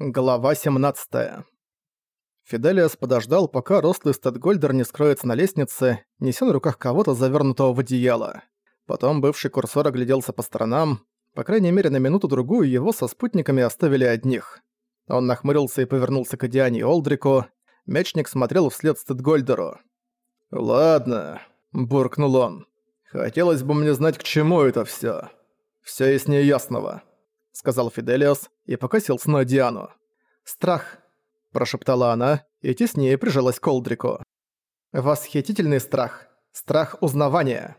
Глава 17. Фиделиас подождал, пока рослый Стэдгольдер не скроется на лестнице, неся на руках кого-то, завернутого в одеяло. Потом бывший курсор огляделся по сторонам. По крайней мере, на минуту-другую его со спутниками оставили одних. Он нахмурился и повернулся к Диане и Олдрику. Мечник смотрел вслед Стэдгольдеру. «Ладно», — буркнул он. «Хотелось бы мне знать, к чему это всё. Всё яснее ясного» сказал Фиделиос и покосился на Диану. «Страх», – прошептала она и теснее прижалась к Олдрику. «Восхитительный страх. Страх узнавания».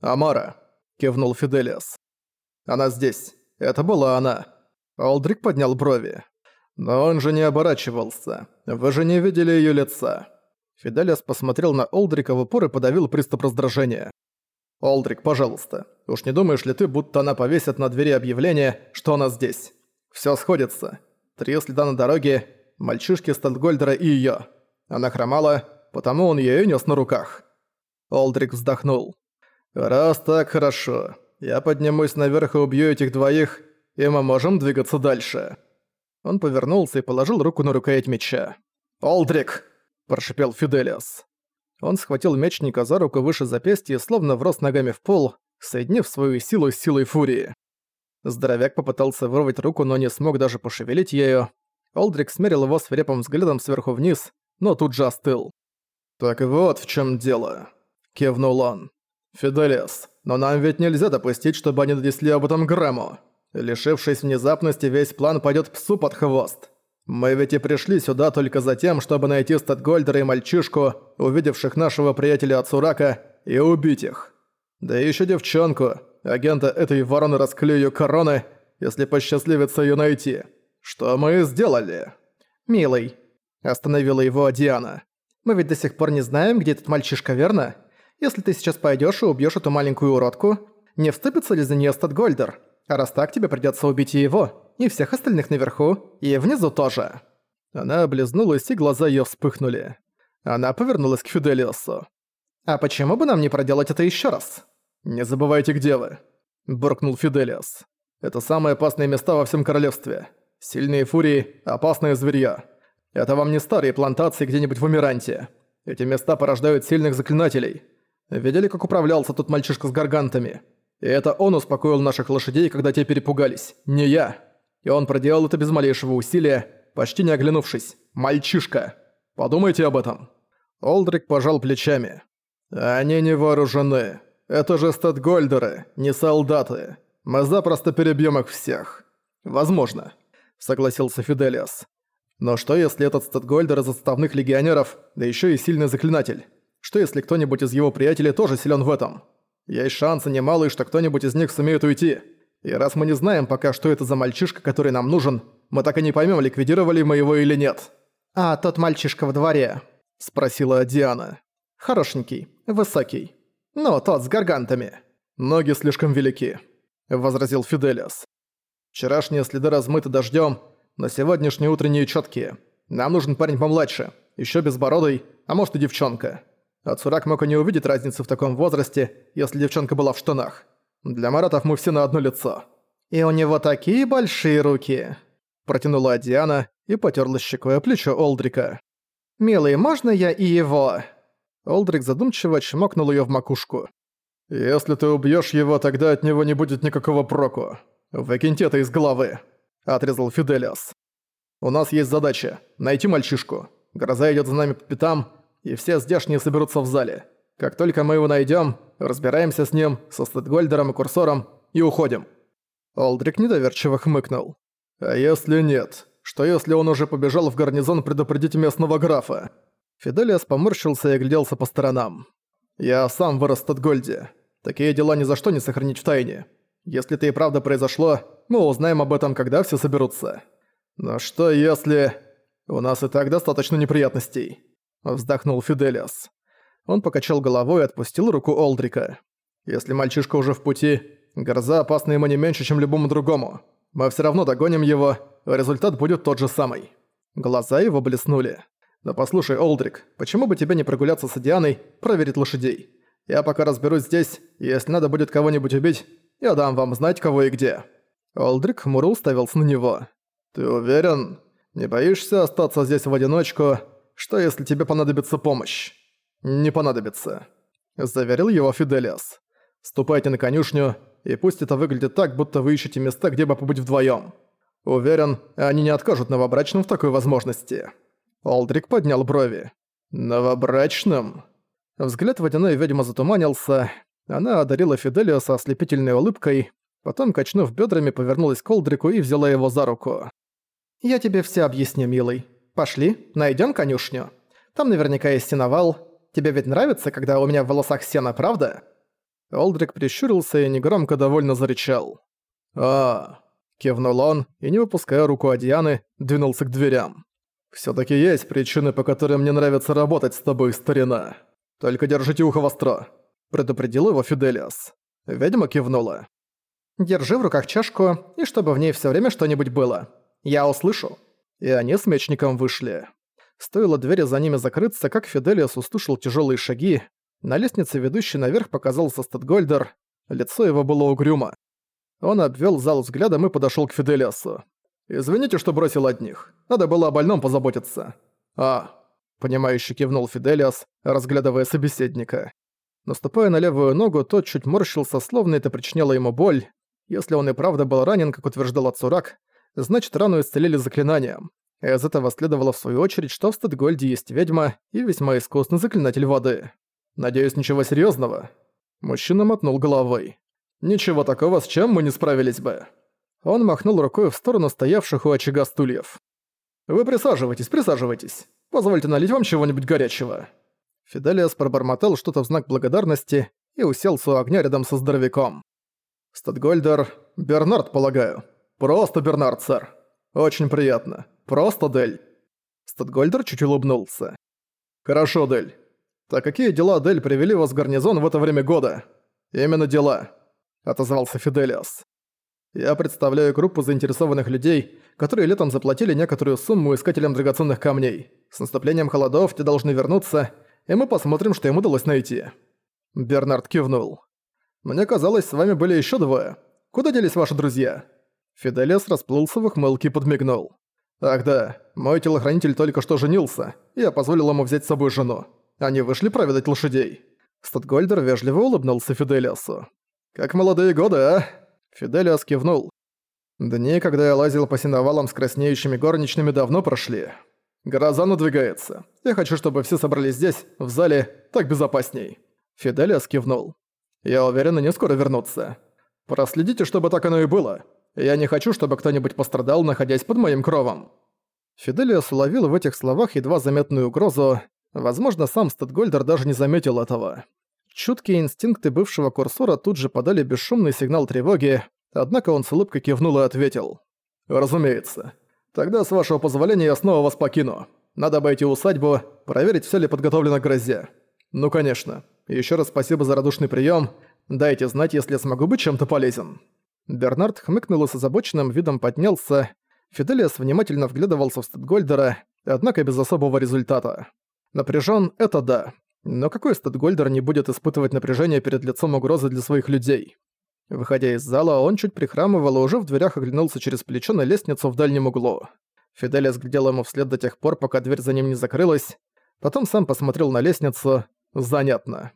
«Амара», – кивнул Фиделиос. «Она здесь. Это была она». Олдрик поднял брови. «Но он же не оборачивался. Вы же не видели её лица». Фиделиос посмотрел на Олдрика в упор и подавил приступ раздражения. «Олдрик, пожалуйста, уж не думаешь ли ты, будто она повесит на двери объявление, что она здесь? Всё сходится. Три следа на дороге, мальчишки Стендгольдера и её. Она хромала, потому он её нёс на руках». Олдрик вздохнул. «Раз так, хорошо. Я поднимусь наверх и убью этих двоих, и мы можем двигаться дальше». Он повернулся и положил руку на рукоять меча. «Олдрик!» – прошипел Фиделиас. Он схватил мечника за руку выше запястья и словно врос ногами в пол, соединив свою силу с силой фурии. Здоровяк попытался вырвать руку, но не смог даже пошевелить ею. Олдрик смерил его свирепым взглядом сверху вниз, но тут же остыл. «Так вот в чем дело», — кивнул он. «Фиделес, но нам ведь нельзя допустить, чтобы они донесли об этом Грэму. Лишившись внезапности, весь план пойдет псу под хвост. Мы ведь и пришли сюда только за тем, чтобы найти Статгольдера и мальчишку, увидевших нашего приятеля от и убить их. Да и ещё девчонку, агента этой вороны расклею короны, если посчастливится её найти. Что мы сделали? Милый, остановила его Диана. Мы ведь до сих пор не знаем, где этот мальчишка, верно? Если ты сейчас пойдёшь и убьёшь эту маленькую уродку, не вступится ли за неё Статгольдер? А раз так, тебе придётся убить и его и всех остальных наверху, и внизу тоже». Она облизнулась, и глаза её вспыхнули. Она повернулась к Фиделиосу. «А почему бы нам не проделать это ещё раз?» «Не забывайте, где вы», – буркнул Фиделиос. «Это самые опасные места во всем королевстве. Сильные фурии – опасное зверьё. Это вам не старые плантации где-нибудь в Эмиранте. Эти места порождают сильных заклинателей. Видели, как управлялся тут мальчишка с гаргантами? И это он успокоил наших лошадей, когда те перепугались, не я». И он проделал это без малейшего усилия, почти не оглянувшись. «Мальчишка! Подумайте об этом!» Олдрик пожал плечами. «Они не вооружены. Это же статгольдеры, не солдаты. Мы запросто перебьем их всех». «Возможно», — согласился Фиделиас. «Но что если этот статгольдер из отставных легионеров, да еще и сильный заклинатель? Что если кто-нибудь из его приятелей тоже силен в этом? Есть шансы немалые, что кто-нибудь из них сумеет уйти». И раз мы не знаем пока, что это за мальчишка, который нам нужен, мы так и не поймем, ликвидировали мы его или нет». «А тот мальчишка в дворе?» – спросила Диана. «Хорошенький, высокий. Ну, тот с гаргантами». «Ноги слишком велики», – возразил Фиделиас. «Вчерашние следы размыты дождем, но сегодняшние утренние четкие. Нам нужен парень помладше, еще безбородый, а может и девчонка. Ацурак мог и не увидеть разницы в таком возрасте, если девчонка была в штанах. Для маратов мы все на одно лицо. И у него такие большие руки. Протянула Диана и потерла щекой о плечо Олдрика. «Милый, можно я и его?» Олдрик задумчиво чмокнул ее в макушку. «Если ты убьешь его, тогда от него не будет никакого проку. Выкиньте это из головы», — отрезал Фиделиас. «У нас есть задача — найти мальчишку. Гроза идет за нами по пятам, и все здешние соберутся в зале. Как только мы его найдем, разбираемся с ним, со Стэдгольдером и Курсором и уходим». Олдрик недоверчиво хмыкнул. «А если нет? Что если он уже побежал в гарнизон предупредить местного графа?» Фиделиас поморщился и огляделся по сторонам. «Я сам вырос в Стэдгольде. Такие дела ни за что не сохранить в тайне. Если это и правда произошло, мы узнаем об этом, когда все соберутся. Но что если... У нас и так достаточно неприятностей?» Вздохнул Фиделиас. Он покачал головой и отпустил руку Олдрика. «Если мальчишка уже в пути, гроза опасна ему не меньше, чем любому другому. Мы все равно догоним его, результат будет тот же самый». Глаза его блеснули. «Да послушай, Олдрик, почему бы тебе не прогуляться с Дианой, проверить лошадей? Я пока разберусь здесь, и если надо будет кого-нибудь убить, я дам вам знать, кого и где». Олдрик хмуро уставился на него. «Ты уверен?» Не боишься остаться здесь в одиночку? Что, если тебе понадобится помощь?» «Не понадобится», — заверил его Фиделиас. «Ступайте на конюшню, и пусть это выглядит так, будто вы ищете места, где бы побыть вдвоём. Уверен, они не откажут новобрачным в такой возможности». Олдрик поднял брови. «Новобрачным?» Взгляд водяной ведьмы затуманился. Она одарила Фиделиоса ослепительной улыбкой, потом, качнув бедрами, повернулась к Олдрику и взяла его за руку. «Я тебе все объясню, милый. Пошли, найдем конюшню. Там наверняка есть сеновал. Тебе ведь нравится, когда у меня в волосах сено, правда?» Олдрик прищурился и негромко довольно зарычал. «А, Кивнул он и, не выпуская руку от Дианы, двинулся к дверям. «Всё-таки есть причины, по которым мне нравится работать с тобой, старина. Только держите ухо востро», — предупредил его Фиделиас. Ведьма кивнула. «Держи в руках чашку, и чтобы в ней всё время что-нибудь было. Я услышу». И они с мечником вышли. Стоило двери за ними закрыться, как Фиделиас услышал тяжёлые шаги. На лестнице, ведущей наверх, показался Статгольдер. Лицо его было угрюмо. Он обвел зал взглядом и подошел к Фиделиасу. «Извините, что бросил одних. Надо было о больном позаботиться». «А...» — понимающе кивнул Фиделиас, разглядывая собеседника. Наступая на левую ногу, тот чуть морщился, словно это причиняло ему боль. Если он и правда был ранен, как утверждал Ацурак, значит рану исцелили заклинанием. Из этого следовало в свою очередь, что в Статгольде есть ведьма и весьма искусный заклинатель воды. «Надеюсь, ничего серьезного. Мужчина мотнул головой. Ничего такого, с чем мы не справились бы». Он махнул рукой в сторону стоявших у очага стульев. «Вы присаживайтесь, присаживайтесь. Позвольте налить вам чего-нибудь горячего». Фиделиас пробормотал что-то в знак благодарности и уселся у огня рядом со здоровяком. «Статгольдер... Бернард, полагаю. Просто Бернард, сэр. Очень приятно. Просто Дель». Статгольдер чуть улыбнулся. «Хорошо, Дель. Так какие дела, Дель, привели вас в гарнизон в это время года?» «Именно дела. — отозвался Фиделиас. «Я представляю группу заинтересованных людей, которые летом заплатили некоторую сумму искателям драгоценных камней. С наступлением холодов те должны вернуться, и мы посмотрим, что им удалось найти». Бернард кивнул. «Мне казалось, с вами были еще двое. Куда делись ваши друзья?» Фиделиас расплылся в ухмылке и подмигнул. «Ах да, мой телохранитель только что женился, и я позволил ему взять с собой жену. Они вышли проведать лошадей». Статгольдер вежливо улыбнулся Фиделиасу. «Как молодые годы, а?» Фиделиас кивнул. «Дни, когда я лазил по сеновалам с краснеющими горничными, давно прошли. Гроза надвигается. Я хочу, чтобы все собрались здесь, в зале, так безопасней». Фиделиас кивнул. «Я уверен, они скоро вернутся. Проследите, чтобы так оно и было. Я не хочу, чтобы кто-нибудь пострадал, находясь под моим кровом». Фиделиас уловил в этих словах едва заметную угрозу. Возможно, сам Стэдгольдер даже не заметил этого. Чуткие инстинкты бывшего курсора тут же подали бесшумный сигнал тревоги, однако он с улыбкой кивнул и ответил. «Разумеется. Тогда, с вашего позволения, я снова вас покину. Надо обойти усадьбу, проверить, все ли подготовлено к грозе. Ну, конечно. Еще раз спасибо за радушный прием. Дайте знать, если я смогу быть чем-то полезен». Бернард хмыкнул и с озабоченным видом поднялся. Фиделиас внимательно вглядывался в Стэдгольдера, однако без особого результата. Напряжен это да, но какой статгольдер не будет испытывать напряжение перед лицом угрозы для своих людей? Выходя из зала, он чуть прихрамывал и уже в дверях оглянулся через плечо на лестницу в дальнем углу. Фиделия глядел ему вслед до тех пор, пока дверь за ним не закрылась. Потом сам посмотрел на лестницу. Занятно.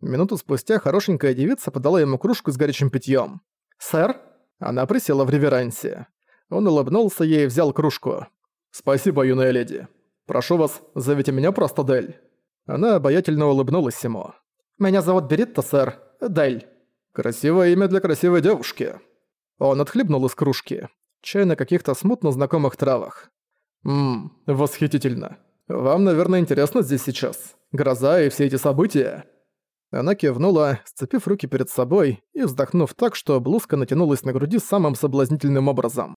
Минуту спустя хорошенькая девица подала ему кружку с горячим питьем. «Сэр?» Она присела в реверансе. Он улыбнулся ей и взял кружку. «Спасибо, юная леди. Прошу вас, зовите меня просто Дель». Она обаятельно улыбнулась ему. «Меня зовут Беритта, сэр. Дель». «Красивое имя для красивой девушки». Он отхлебнул из кружки. Чай на каких-то смутно знакомых травах. «Ммм, восхитительно. Вам, наверное, интересно здесь сейчас. Гроза и все эти события». Она кивнула, сцепив руки перед собой и вздохнув так, что блузка натянулась на груди самым соблазнительным образом.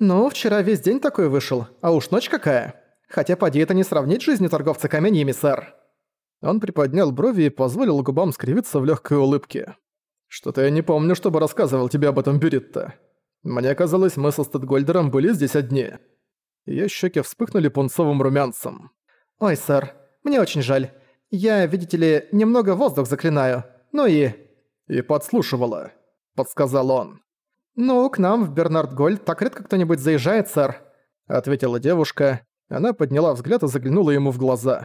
«Ну, вчера весь день такой вышел, а уж ночь какая!» Хотя поди это не сравнить жизни торговца каменьями, сэр». Он приподнял брови и позволил губам скривиться в легкой улыбке. «Что-то я не помню, чтобы рассказывал тебе об этом Беритта. Мне казалось, мы со Стэдгольдером были здесь одни». Её щеки вспыхнули пунцовым румянцем. «Ой, сэр, мне очень жаль. Я, видите ли, немного воздух заклинаю. Ну и...» «И подслушивала», — подсказал он. «Ну, к нам в Бернард Гольд так редко кто-нибудь заезжает, сэр. — ответила девушка. Она подняла взгляд и заглянула ему в глаза.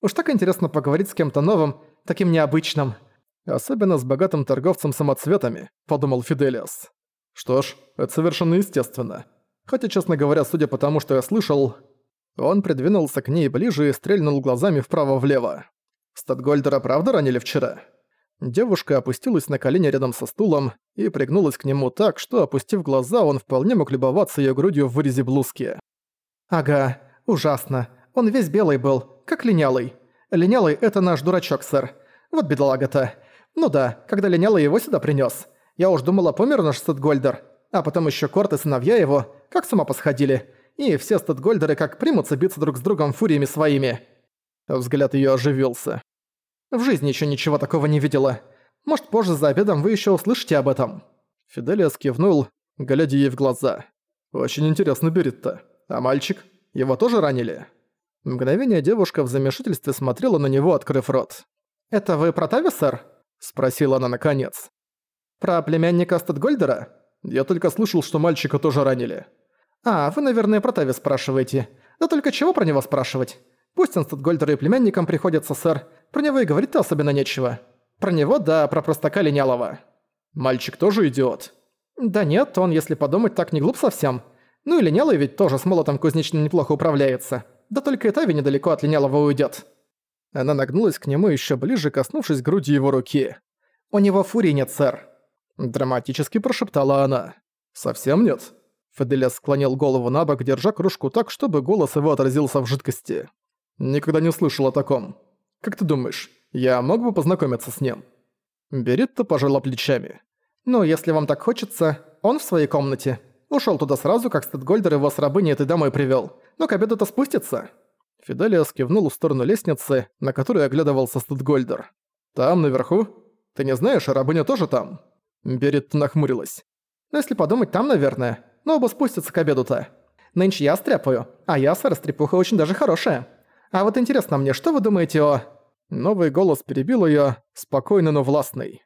«Уж так интересно поговорить с кем-то новым, таким необычным». «Особенно с богатым торговцем самоцветами», — подумал Фиделиас. «Что ж, это совершенно естественно. Хотя, честно говоря, судя по тому, что я слышал...» Он придвинулся к ней ближе и стрельнул глазами вправо-влево. «Статгольдера правда ранили вчера?» Девушка опустилась на колени рядом со стулом и пригнулась к нему так, что, опустив глаза, он вполне мог любоваться её грудью в вырезе блузки. «Ага, ужасно. Он весь белый был, как линялый. Линялый — это наш дурачок, сэр. Вот бедолага-то. Ну да, когда линялый его сюда принёс. Я уж думала, помер наш Стэдгольдер. А потом ещё Корт и сыновья его, как с ума посходили. И все Стэдгольдеры как примутся биться друг с другом фуриями своими». Взгляд её оживился. В жизни еще ничего такого не видела. Может, позже за обедом вы еще услышите об этом». Фиделия скивнул, глядя ей в глаза. «Очень интересно Беритта. А мальчик? Его тоже ранили?» Мгновение девушка в замешательстве смотрела на него, открыв рот. «Это вы про Тави, сэр?» – спросила она наконец. «Про племянника Статгольдера?» «Я только слышал, что мальчика тоже ранили». «А, вы, наверное, про Тави спрашиваете. Да только чего про него спрашивать? Пусть он Статгольдеру и племянникам приходится, сэр. Про него и говорить-то особенно нечего. Про него, да, про простака Линялова. Мальчик тоже идиот? Да нет, он, если подумать, так не глуп совсем. Ну и Линялый ведь тоже с молотом кузнечным неплохо управляется. Да только и Тави недалеко от Линялова уйдет. Она нагнулась к нему еще ближе, коснувшись груди его руки. «У него фурии нет, сэр», — драматически прошептала она. «Совсем нет?» Феделес склонил голову на бок, держа кружку так, чтобы голос его отразился в жидкости. «Никогда не слышал о таком. Как ты думаешь, я мог бы познакомиться с ним?» Беритта пожала плечами. «Ну, если вам так хочется, он в своей комнате. Ушёл туда сразу, как Стэдгольдер его с рабыней этой домой привёл. Но к обеду-то спустится». Фиделия кивнул в сторону лестницы, на которой оглядывался Стэдгольдер. «Там, наверху? Ты не знаешь, рабыня тоже там?» Беритта нахмурилась. «Ну, если подумать, там, наверное. Но оба спустятся к обеду-то. Нынче я стряпаю, а я, сэр, стряпуха очень даже хорошая. А вот интересно мне, что вы думаете о...» Новый голос перебил её, спокойный, но властный.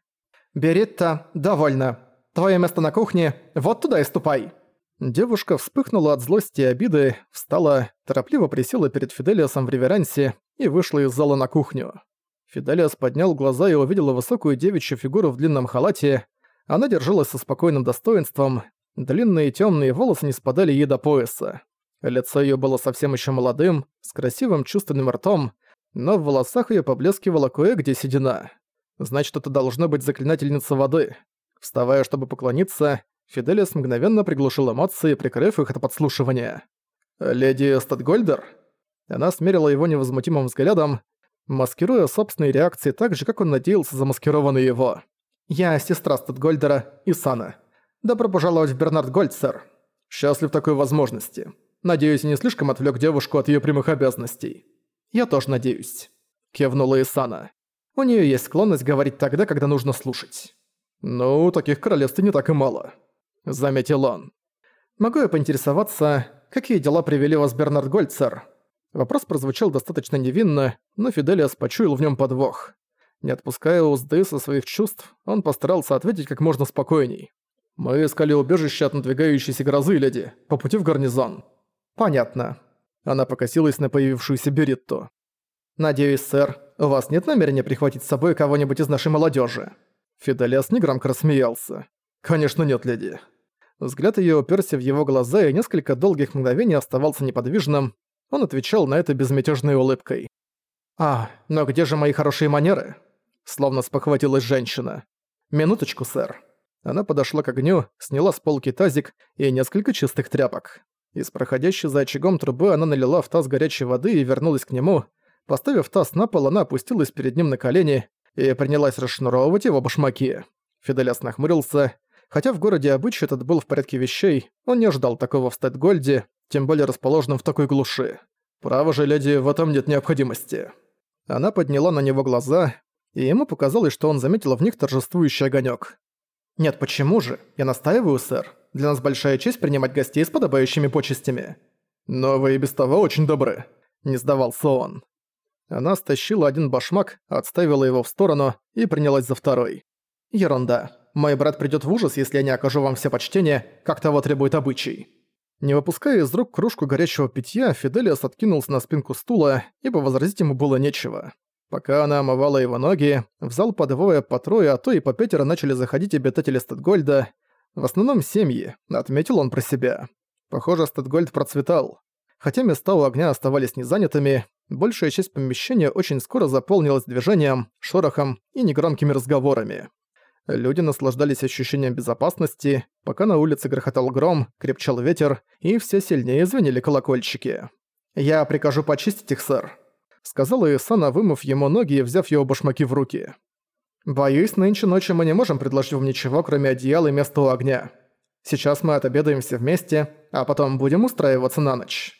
«Беретта, довольно. Твоё место на кухне, вот туда и ступай». Девушка вспыхнула от злости и обиды, встала, торопливо присела перед Фиделиасом в реверансе и вышла из зала на кухню. Фиделиас поднял глаза и увидел высокую девичью фигуру в длинном халате. Она держалась со спокойным достоинством, длинные тёмные волосы не спадали ей до пояса. Лицо её было совсем ещё молодым, с красивым чувственным ртом, но в волосах её поблескивала кое-где седина. Значит, это должна быть заклинательница воды. Вставая, чтобы поклониться, Фиделис мгновенно приглушил эмоции, прикрыв их от подслушивания. «Леди Статгольдер?» Она смерила его невозмутимым взглядом, маскируя собственные реакции так же, как он надеялся замаскированный его. «Я сестра Статгольдера, Исана. Добро пожаловать в Бернард Гольд, сэр. Счастлив такой возможности. Надеюсь, не слишком отвлек девушку от ее прямых обязанностей. Я тоже надеюсь. Кивнула Исана. У нее есть склонность говорить тогда, когда нужно слушать. «Ну, таких королевств не так и мало», — заметил он. «Могу я поинтересоваться, какие дела привели вас Бернард Гольцер?» Вопрос прозвучал достаточно невинно, но Фиделиас почуял в нем подвох. Не отпуская узды со своих чувств, он постарался ответить как можно спокойней. «Мы искали убежище от надвигающейся грозы, леди, по пути в гарнизон. «Понятно». Она покосилась на появившуюся Беритту. «Надеюсь, сэр, у вас нет намерения прихватить с собой кого-нибудь из нашей молодежи? Фиделиас негромко рассмеялся. «Конечно нет, леди». Взгляд её уперся в его глаза и несколько долгих мгновений оставался неподвижным. Он отвечал на это безмятежной улыбкой. «А, но где же мои хорошие манеры?» Словно спохватилась женщина. «Минуточку, сэр». Она подошла к огню, сняла с полки тазик и несколько чистых тряпок. Из проходящей за очагом трубы она налила в таз горячей воды и вернулась к нему. Поставив таз на пол, она опустилась перед ним на колени и принялась расшнуровывать его башмаки. Фиделяс нахмурился. Хотя в городе обычай этот был в порядке вещей, он не ожидал такого в Стэдгольде, тем более расположенном в такой глуши. «Право же, леди, в этом нет необходимости». Она подняла на него глаза, и ему показалось, что он заметил в них торжествующий огонек. «Нет, почему же? Я настаиваю, сэр. Для нас большая честь принимать гостей с подобающими почестями». «Но вы и без того очень добры», — не сдавался он. Она стащила один башмак, отставила его в сторону и принялась за второй. «Ерунда. Мой брат придёт в ужас, если я не окажу вам все почтение, как того требует обычай». Не выпуская из рук кружку горячего питья, Фиделиас откинулся на спинку стула, ибо возразить ему было нечего. Пока она омывала его ноги, в зал по двое, по трое, а то и по пятеро начали заходить обитатели Стэдгольда. В основном семьи, отметил он про себя. Похоже, Стэдгольд процветал. Хотя места у огня оставались незанятыми, большая часть помещения очень скоро заполнилась движением, шорохом и негромкими разговорами. Люди наслаждались ощущением безопасности, пока на улице грохотал гром, крепчал ветер, и все сильнее звенели колокольчики. «Я прикажу почистить их, сэр», — сказала Исана, вымыв ему ноги и взяв его башмаки в руки. «Боюсь, нынче ночью мы не можем предложить вам ничего, кроме одеяла и места у огня. Сейчас мы отобедаем все вместе, а потом будем устраиваться на ночь».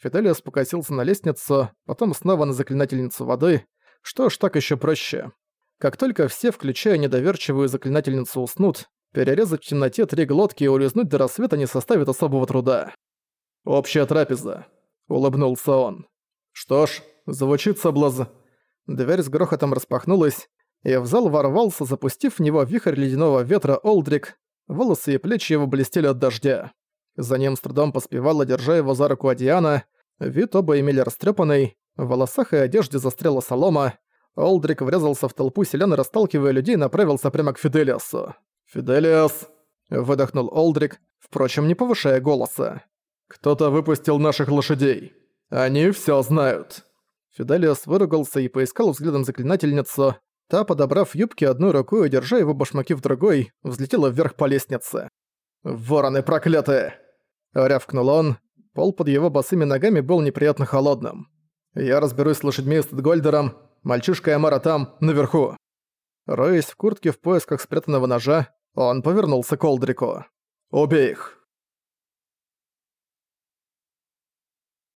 Фиделиас покосился на лестницу, потом снова на заклинательницу воды. Что ж, так еще проще. Как только все, включая недоверчивую заклинательницу, уснут, перерезать в темноте три глотки и улизнуть до рассвета не составит особого труда. «Общая трапеза», — улыбнулся он. «Что ж, звучит соблазн». Дверь с грохотом распахнулась, и в зал ворвался, запустив в него вихрь ледяного ветра Олдрик, волосы и плечи его блестели от дождя. За ним с трудом поспевала, держа его за руку Адиана, вид оба имели растрепанный, в волосах и одежде застряла солома, Олдрик врезался в толпу селян и, расталкивая людей, направился прямо к Фиделиасу. «Фиделиас!» – выдохнул Олдрик, впрочем, не повышая голоса. «Кто-то выпустил наших лошадей. Они всё знают». Фиделиас выругался и поискал взглядом заклинательницу. Та, подобрав юбки одной рукой и держа его башмаки в другой, взлетела вверх по лестнице. «Вороны проклятые!» – рявкнул он. Пол под его босыми ногами был неприятно холодным. «Я разберусь с лошадьми и Стедгольдером, Мальчишка Ямара там, наверху». Роясь в куртке в поисках спрятанного ножа, он повернулся к Олдрику. «Убей их!»